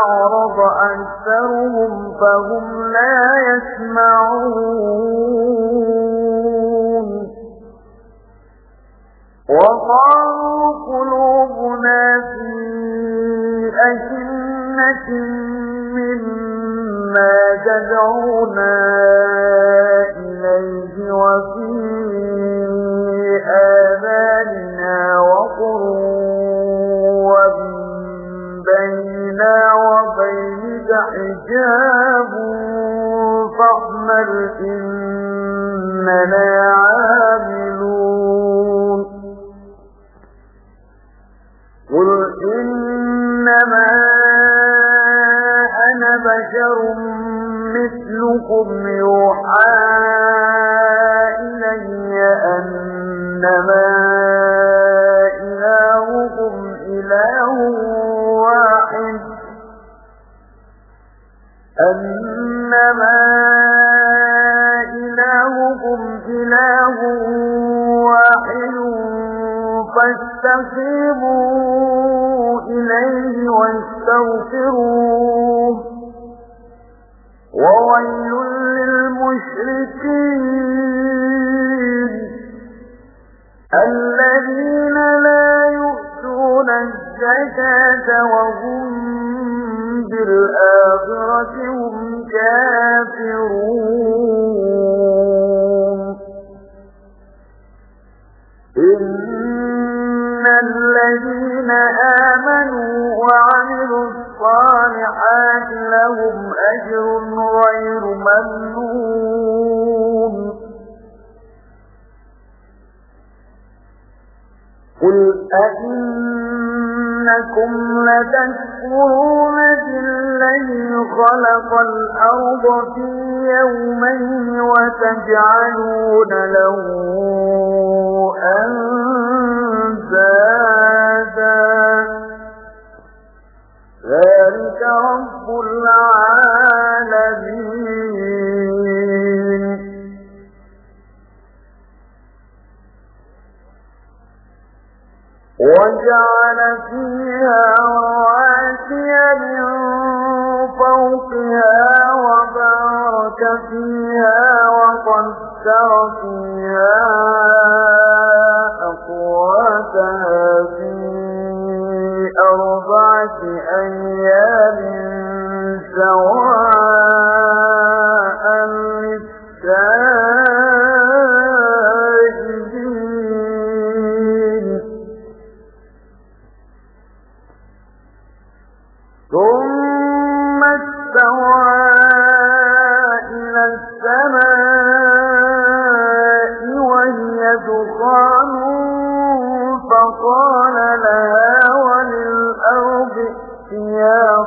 فأعرض أكثرهم فهم لا يسمعون. وقالوا قلوبنا في أجنة مما تدعونا حجاب فاعمل إننا عاملون. قل إنما أنا بشر مثلكم يوحى إن الذين آمنوا وعملوا الصالحات لهم أجر غير ممنون. قل أئنكم لتكفرون بالذي خلق الأرض في يومين وتجعلون له أنزادا ذلك رب العالمين. وجعل فيها رواسي من فوقها وبارك فيها وقدر فيها أقواتها في أربعة أيام سواء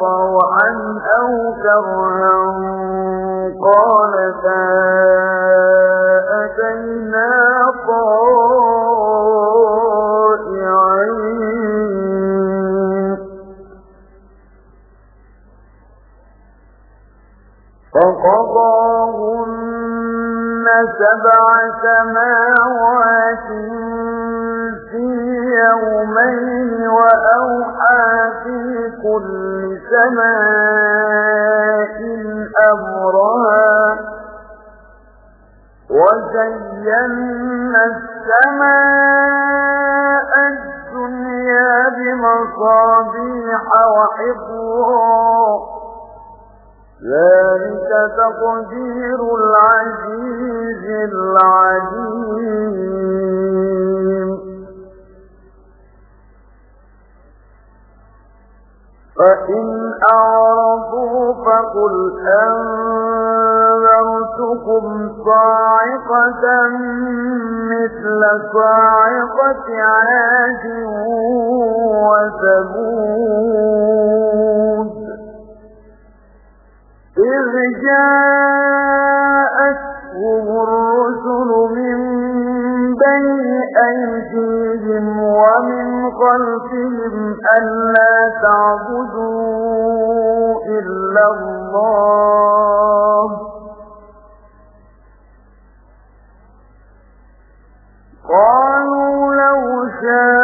طوعا أو كرها قالتا أتينا طائعين. فقضاهن سبع سماوات في يومين وأوحى في كل سماء أمرها وزينا السماء الدنيا بمصابيح وحفظا ذلك تقدير العزيز العليم. فإن أعرضوا فقل أنذرتكم صاعقة مثل صاعقة عاد وثمود إذ جاءتهم الرسل من بين أيديهم ومن خلفهم ألا تعبدوا إلا الله قالوا لو شاء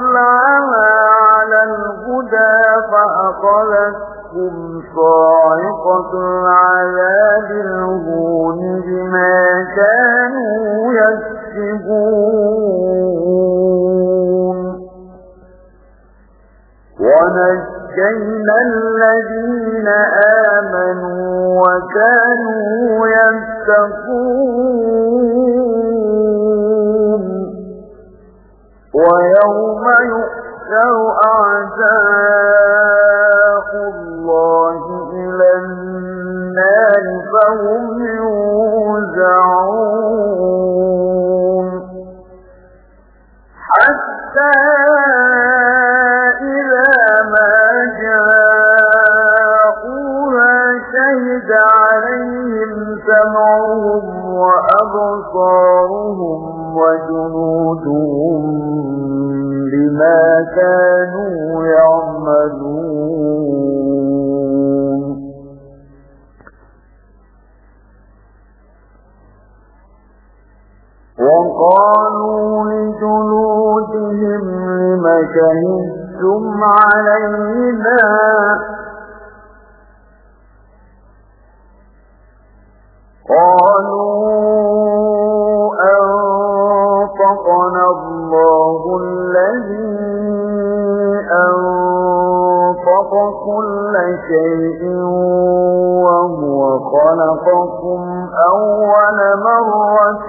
العمى على الهدى فأخذتهم صاعقة العذاب الهون بما كانوا يكسبون. ونجينا الذين آمنوا وكانوا يتقون. يؤثر أعداء الله إلى النار فهم أنطقنا الله الذي أنطق كل شيء وهو خلقكم أول مرة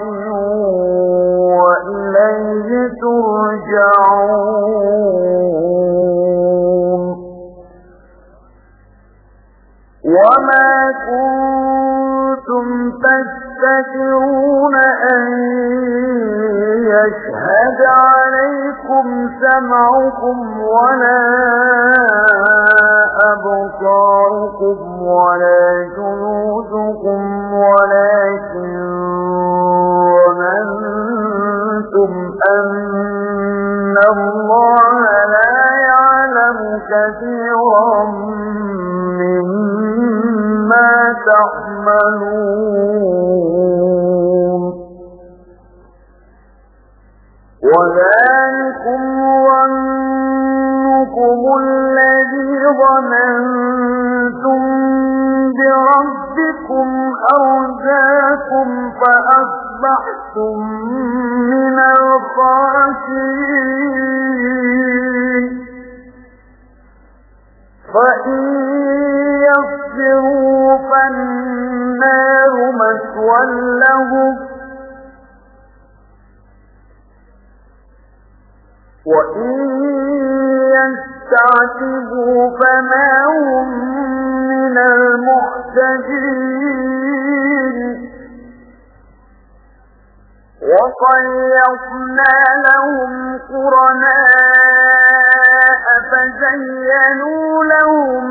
وإليه ترجعون وما كنتم تستكرون عليكم سمعكم ولا أبصاركم ولا جنودكم ولكن وإن يستعتبوا فما هم من المحتجين وقيضنا لهم قرناء فزينوا لهم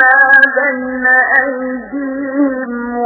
ما بين أيديهم.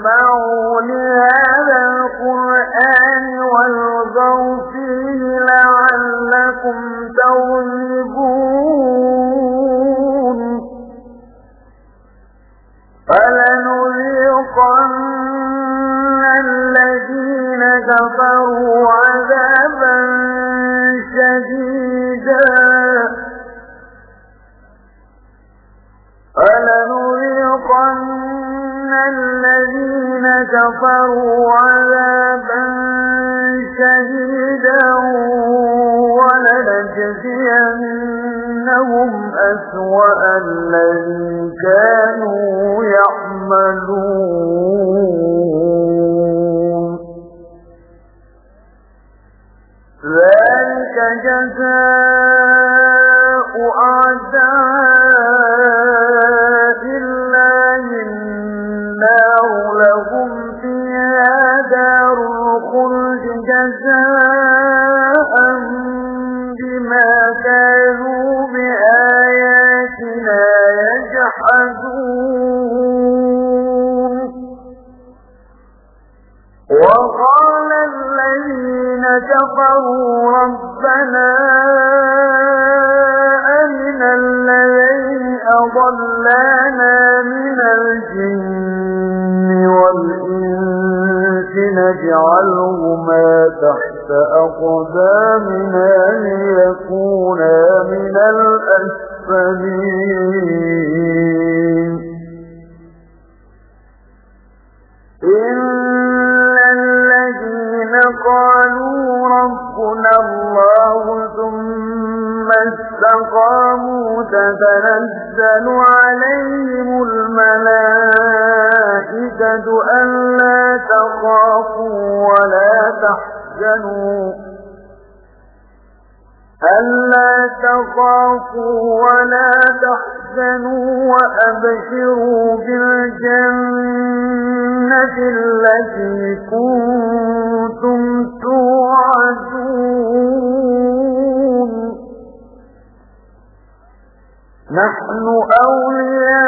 تسمعوا كفروا عذابا شديدا ولنجزينهم أسوأ الذي كانوا يعملون. ذلك جزاء كفروا ربنا أرنا الذين أضلانا تخافوا ولا تحزنوا وأبشروا بالجنة التي كنتم توعدون. نحن أولياؤكم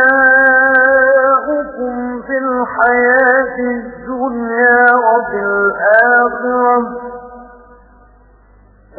في الحياة الدنيا وفي الآخرة.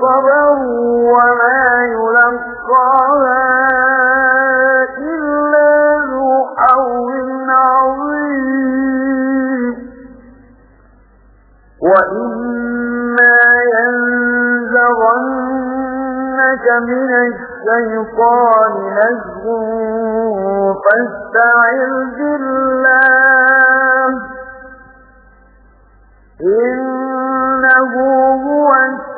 صبروا وما يلقاها إلا ذو حول عظيم. وإما ينزغنك من الشيطان نزغ فاستعذ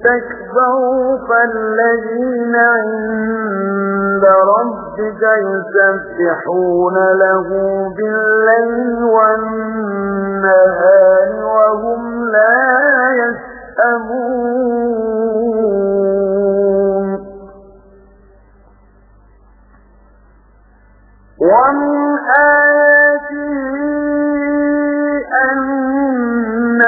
استكبروا فالذين عند ربك يسبحون له بالليل والنهار وهم لا يسأمون. ومن آياته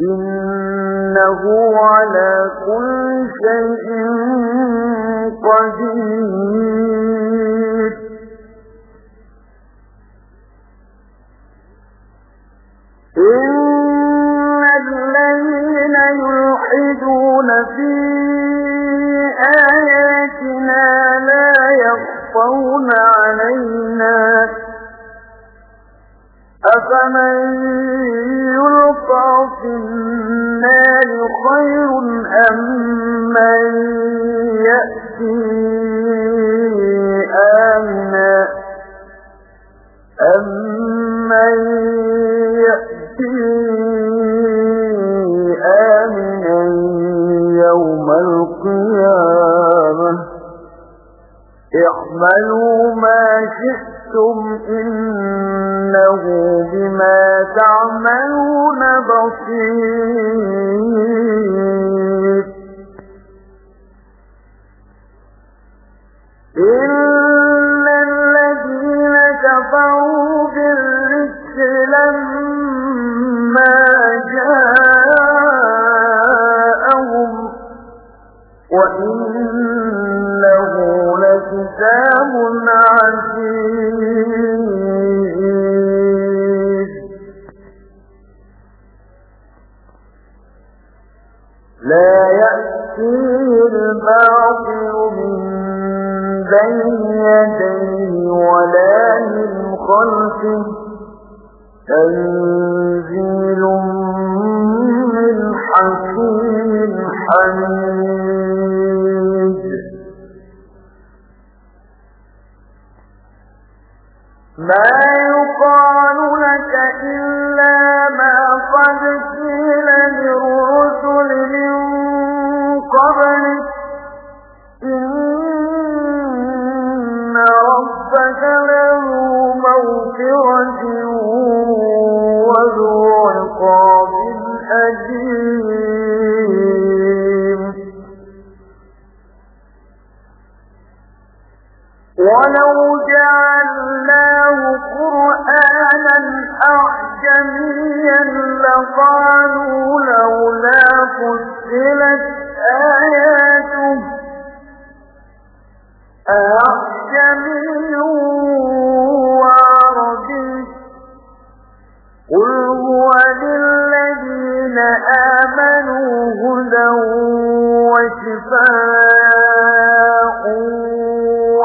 إنه على كل شيء قدير. إن الذين يلحدون في آياتنا لا يخفون علينا أفمن يلقى في النار خير أم من يأتي آمنا أمن يأتي آمنا يوم القيامة اعملوا ما شئتم إنه بما تعملون بصير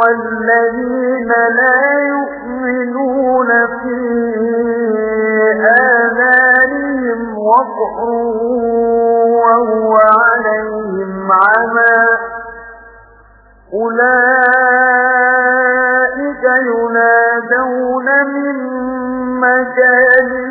والذين لا يؤمنون في آذانهم وقر وهو عليهم عمى أولئك ينادون من مكان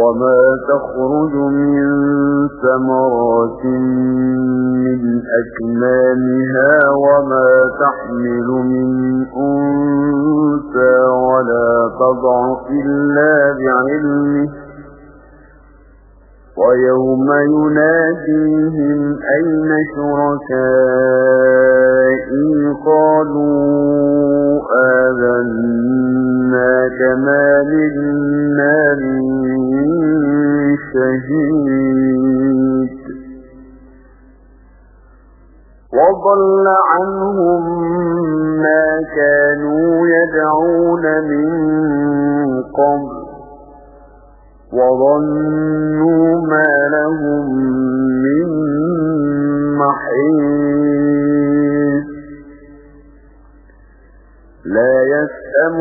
وما تخرج من ثمرات من أكمامها وما تحمل من أنثى ولا تضع إلا بعلمه ويوم يناديهم أين شركائي؟ قالوا آذنا كما من شهيد. وضل عنهم ما كانوا يدعون من قبل. وظنوا ما لهم من محيط. لا يسأم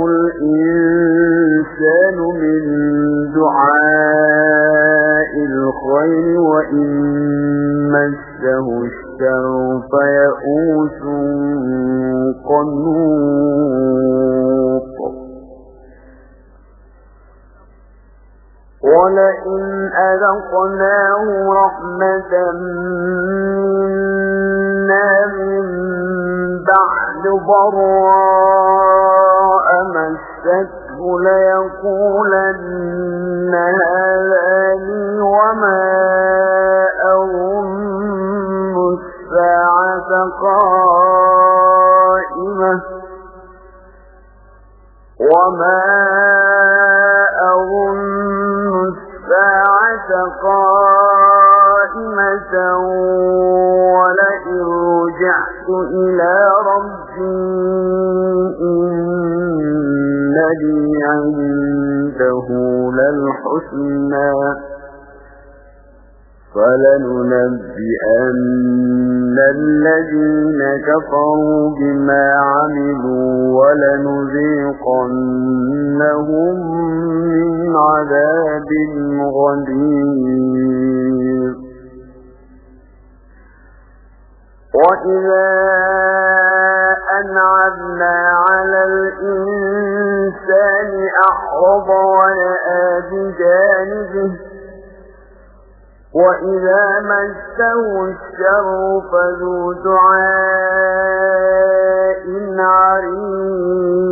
ضراء مسته ليقولن هذا لي وما أظن الساعة قائمة وما أظن الساعة قائمة ولئن رجعت إلى لي عنده للحسنى فلننبئن الذين كفروا بما عملوا ولنذيقنهم من عذاب غليظ. وإذا أنعمنا على الإنسان أعرض ونأى بجانبه وإذا مسه الشر فذو دعاء عريض.